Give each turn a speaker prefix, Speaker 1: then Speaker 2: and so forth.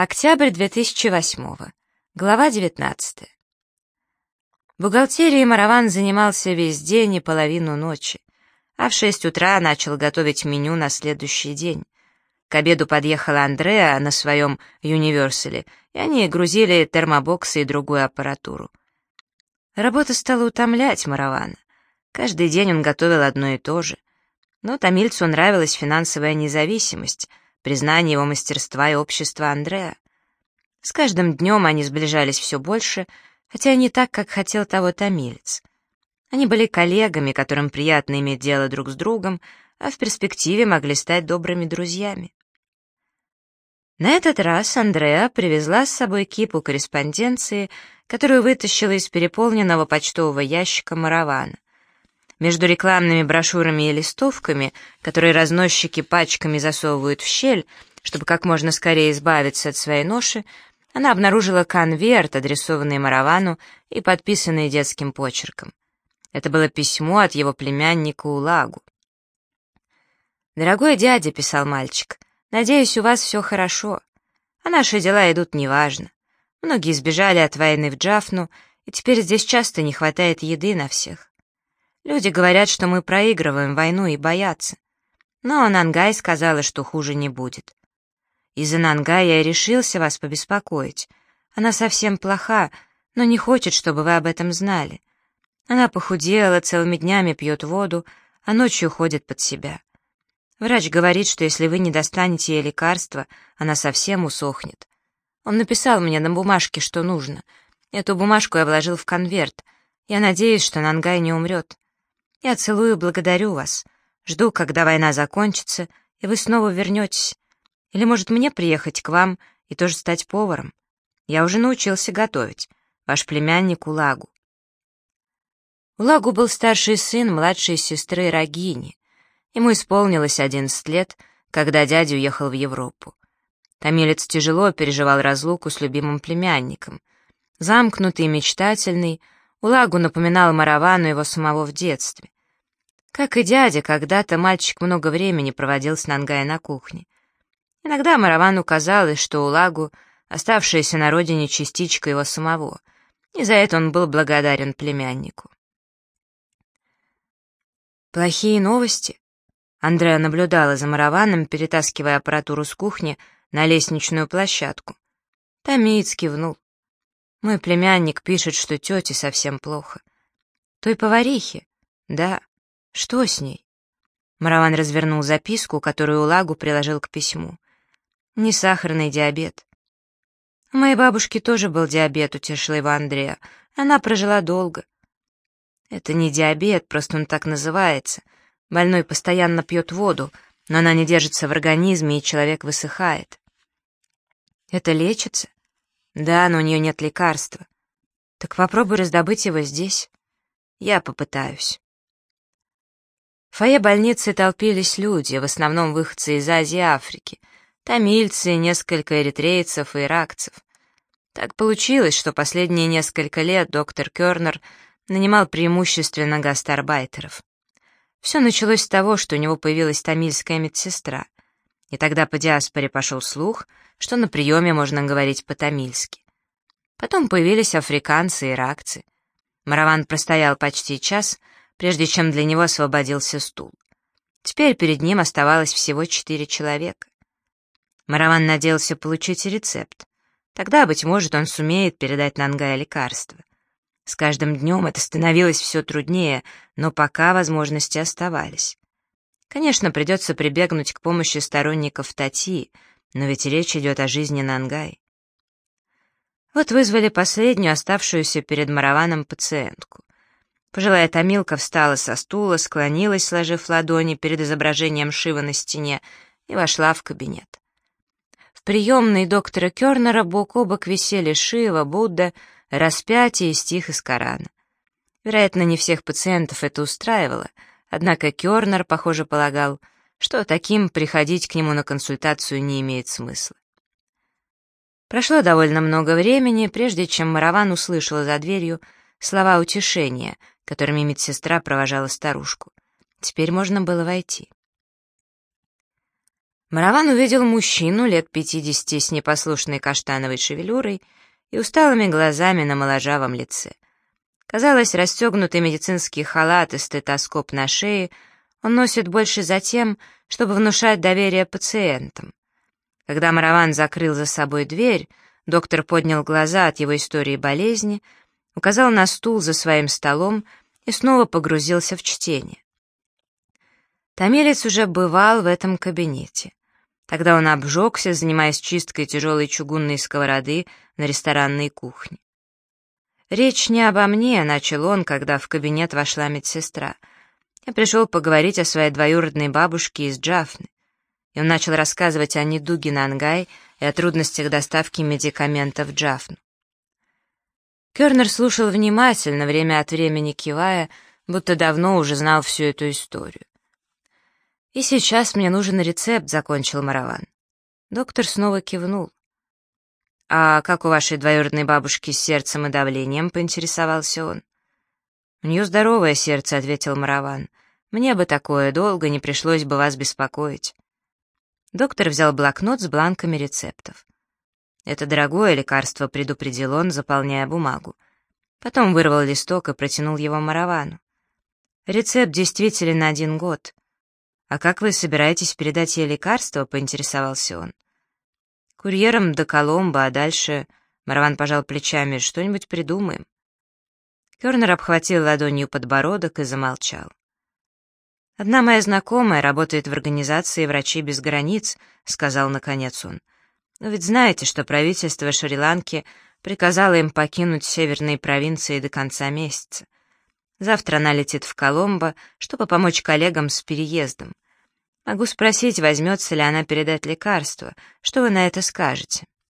Speaker 1: Октябрь 2008. Глава 19. Бухгалтерией Мараван занимался весь день и половину ночи, а в шесть утра начал готовить меню на следующий день. К обеду подъехала Андреа на своем «Юниверсале», и они грузили термобоксы и другую аппаратуру. Работа стала утомлять Маравана. Каждый день он готовил одно и то же. Но томильцу нравилась финансовая независимость — признание его мастерства и общества Андреа. С каждым днем они сближались все больше, хотя не так, как хотел того томилец. Они были коллегами, которым приятно иметь дело друг с другом, а в перспективе могли стать добрыми друзьями. На этот раз Андреа привезла с собой кипу корреспонденции, которую вытащила из переполненного почтового ящика Маравана. Между рекламными брошюрами и листовками, которые разносчики пачками засовывают в щель, чтобы как можно скорее избавиться от своей ноши, она обнаружила конверт, адресованный Маравану и подписанный детским почерком. Это было письмо от его племянника Улагу. «Дорогой дядя», — писал мальчик, — «надеюсь, у вас все хорошо. А наши дела идут неважно. Многие сбежали от войны в Джафну, и теперь здесь часто не хватает еды на всех. Люди говорят, что мы проигрываем войну и боятся. Но Нангай сказала, что хуже не будет. Из-за Нангая я решился вас побеспокоить. Она совсем плоха, но не хочет, чтобы вы об этом знали. Она похудела, целыми днями пьет воду, а ночью ходит под себя. Врач говорит, что если вы не достанете ей лекарства, она совсем усохнет. Он написал мне на бумажке, что нужно. Эту бумажку я вложил в конверт. Я надеюсь, что Нангай не умрет. Я целую благодарю вас. Жду, когда война закончится, и вы снова вернетесь. Или, может, мне приехать к вам и тоже стать поваром? Я уже научился готовить. Ваш племянник Улагу. Улагу был старший сын младшей сестры Рагини. Ему исполнилось 11 лет, когда дядя уехал в Европу. Томилец тяжело переживал разлуку с любимым племянником. Замкнутый и мечтательный — Улагу напоминал Маравану его самого в детстве. Как и дядя, когда-то мальчик много времени проводил с Нангай на кухне. Иногда Маравану казалось, что Улагу — оставшаяся на родине частичка его самого, и за это он был благодарен племяннику. Плохие новости. Андреа наблюдала за Мараваном, перетаскивая аппаратуру с кухни на лестничную площадку. Томиец кивнул. Мой племянник пишет, что тете совсем плохо. Той поварихе? Да. Что с ней? Мараван развернул записку, которую Лагу приложил к письму. Не сахарный диабет. У моей бабушки тоже был диабет, утешила его Андрея. Она прожила долго. Это не диабет, просто он так называется. Больной постоянно пьет воду, но она не держится в организме, и человек высыхает. Это лечится? Да, но у нее нет лекарства. Так попробуй раздобыть его здесь. Я попытаюсь. В фойе больницы толпились люди, в основном выходцы из Азии и Африки, тамильцы, несколько эритрейцев и иракцев. Так получилось, что последние несколько лет доктор Кернер нанимал преимущественно гастарбайтеров. Все началось с того, что у него появилась тамильская медсестра, и тогда по диаспоре пошел слух — что на приеме можно говорить по-тамильски. Потом появились африканцы и иракцы. Мараван простоял почти час, прежде чем для него освободился стул. Теперь перед ним оставалось всего четыре человека. Мараван надеялся получить рецепт. Тогда, быть может, он сумеет передать Нангая лекарство. С каждым днем это становилось все труднее, но пока возможности оставались. Конечно, придется прибегнуть к помощи сторонников Тати, но ведь речь идет о жизни Нангай. Вот вызвали последнюю оставшуюся перед Мараваном пациентку. Пожилая томилка встала со стула, склонилась, сложив ладони перед изображением Шива на стене, и вошла в кабинет. В приемной доктора Кернера бок о бок висели Шива, Будда, распятие и стих из Корана. Вероятно, не всех пациентов это устраивало, однако Кернер, похоже, полагал — что таким приходить к нему на консультацию не имеет смысла. Прошло довольно много времени, прежде чем Мараван услышала за дверью слова утешения, которыми медсестра провожала старушку. Теперь можно было войти. Мараван увидел мужчину лет пятидесяти с непослушной каштановой шевелюрой и усталыми глазами на моложавом лице. Казалось, расстегнутый медицинский халат и стетоскоп на шее он носит больше за тем, чтобы внушать доверие пациентам. Когда Мараван закрыл за собой дверь, доктор поднял глаза от его истории болезни, указал на стул за своим столом и снова погрузился в чтение. Томилец уже бывал в этом кабинете. Тогда он обжегся, занимаясь чисткой тяжелой чугунной сковороды на ресторанной кухне. «Речь не обо мне», — начал он, когда в кабинет вошла медсестра. «Я пришел поговорить о своей двоюродной бабушке из Джафны». И он начал рассказывать о недуге Нангай и о трудностях доставки медикаментов в Джафну. Кернер слушал внимательно, время от времени кивая, будто давно уже знал всю эту историю. «И сейчас мне нужен рецепт», — закончил Мараван. Доктор снова кивнул. «А как у вашей двоюродной бабушки с сердцем и давлением?» — поинтересовался он. «У нее здоровое сердце», — ответил Мараван. «Мне бы такое, долго не пришлось бы вас беспокоить». Доктор взял блокнот с бланками рецептов. «Это дорогое лекарство», — предупредил он, заполняя бумагу. Потом вырвал листок и протянул его Маравану. «Рецепт действительно на один год. «А как вы собираетесь передать ей лекарство?» — поинтересовался он. «Курьером до Коломбо, а дальше...» — Марван пожал плечами. «Что-нибудь придумаем». Кернер обхватил ладонью подбородок и замолчал. «Одна моя знакомая работает в организации «Врачи без границ», — сказал наконец он. «Но ведь знаете, что правительство Шри-Ланки приказало им покинуть северные провинции до конца месяца. Завтра она летит в Коломбо, чтобы помочь коллегам с переездом. Могу спросить, возьмется ли она передать лекарство. Что вы на это скажете?»